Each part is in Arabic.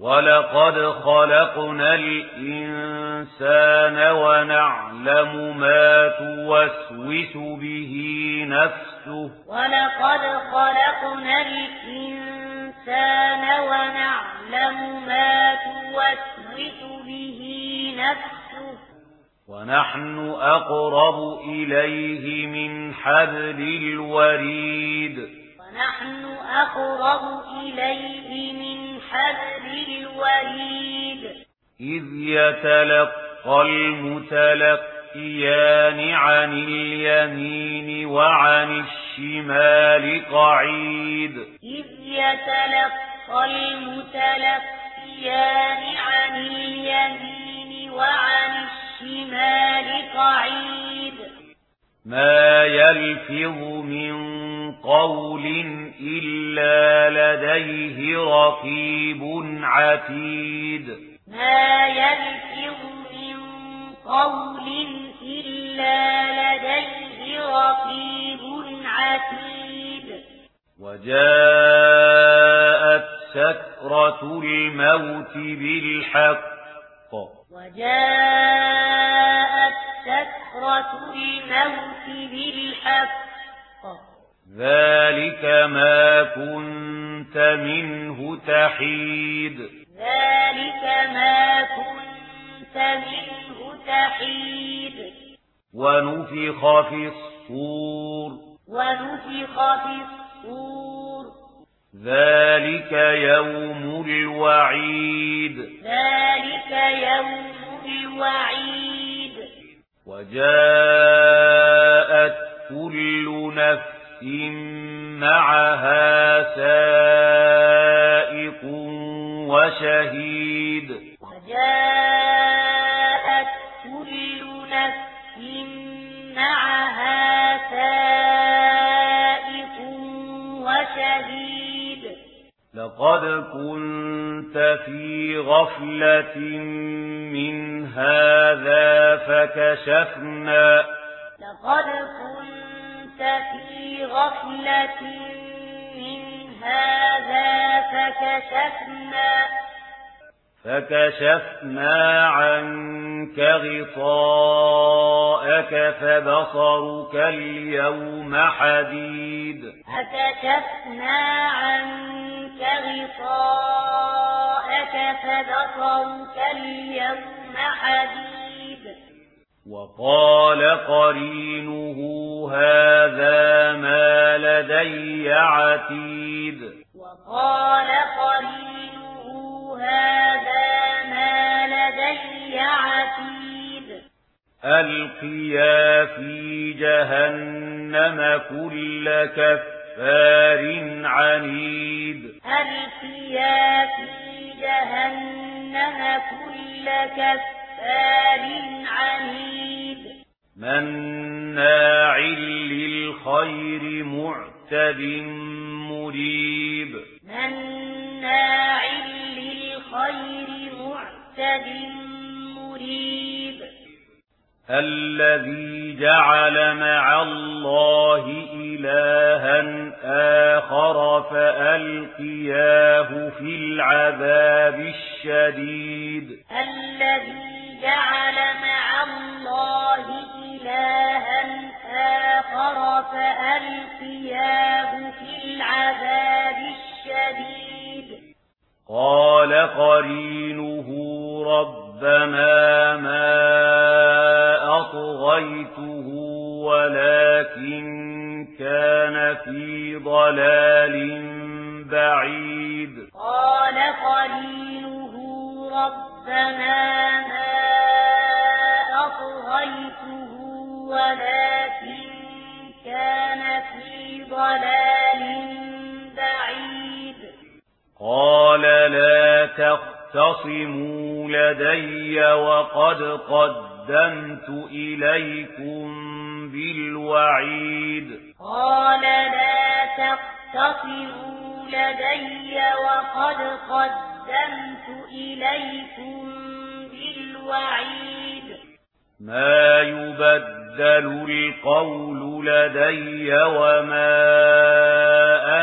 وَلَقَدْ خَلَقْنَا الْإِنسَانَ وَنَعْلَمُ مَا تُوَسْوِسُ بِهِ نَفْسُهُ. وَلَقَدْ خَلَقْنَا الْإِنسَانَ وَنَعْلَمُ مَا تُوَسْوِسُ بِهِ نَفْسُهُ. وَنَحْنُ أَقْرَبُ إِلَيْهِ مِنْ حَبْلِ الْوَرِيدِ. ونحن أقرب إليه من حبل الوريد. إذ يتلقى المتلقيان عن اليمين وعن الشمال قعيد. إذ يتلقى المتلقيان عن اليمين وعن الشمال قعيد. ما يلفظ من قول إلا لديه رقيب عتيد ما يلفظ من قول إلا لديه رقيب عتيد وجاءت سكرة الموت بالحق وجاءت الْمَوْتِ بِالْحَقِّ. ذَلِكَ مَا كُنْتَ مِنْهُ تَحِيدُ. ذَلِكَ مَا كُنْتَ مِنْهُ تَحِيدُ. وَنُفِخَ فِي الصُّورِ. وَنُفِخَ فِي الصُّورِ. ذَلِكَ يَوْمُ الْوَعِيدِ. ذَلِكَ يَوْمُ الْوَعِيدِ. وجاءت كل نفس معها سائق وشهيد. وجاءت كل نفس معها سائق وشهيد. لقد كنت في غفلة من هذا فكشفنا. لقد كنت في غفلة من هذا فكشفنا. فكشفنا عنك غطاءك فبصرك اليوم حديد فكشفنا عنك غطاءك فبصرك اليوم حديد وقال قرينه هذا ما لدي عتيد ألقيا في جهنم كل كفار عنيد ألقيا في جهنم كل كفار عنيد مناع للخير معتد مريب مناع للخير معتد مريب الذي جعل مع الله إلها آخر فألقياه في العذاب الشديد. الذي جعل مع الله إلها آخر فألقياه في العذاب الشديد. قال قرينه ربنا ضلال بعيد. قال قليله ربنا ما أطغيته ولكن كان في ضلال بعيد. قال لا تختصموا لدي وقد قدمت إليكم بالوعيد. قال تختصروا لدي وقد قدمت إليكم بالوعيد. ما يبدل القول لدي وما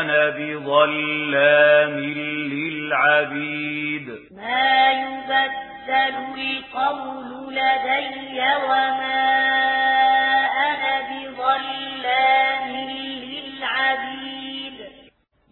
أنا بظلام للعبيد. ما يبدل القول لدي وما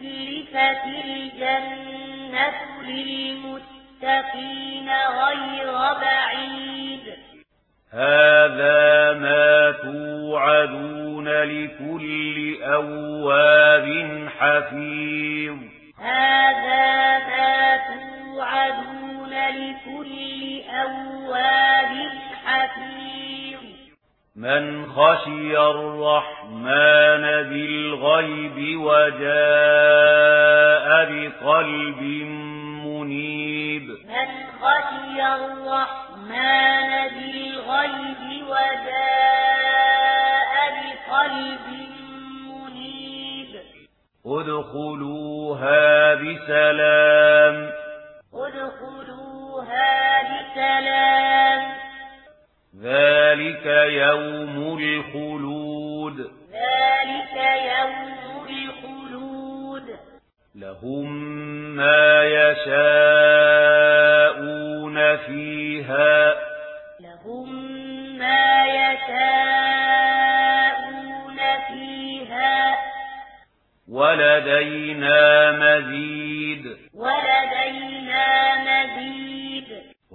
أزلفت الجنة للمتقين غير بعيد. هذا ما توعدون لكل أواب حفيظ. هذا ما توعدون لكل أواب من خشي الرحمن بالغيب وجاء بقلب منيب. من خشي الرحمن بالغيب وجاء بقلب منيب. ادخلوها بسلام. ادخلوها بسلام. ذلك يوم الخلود ذلك يوم الخلود لهم ما يشاءون فيها لهم ما يشاءون فيها ولدينا مزيد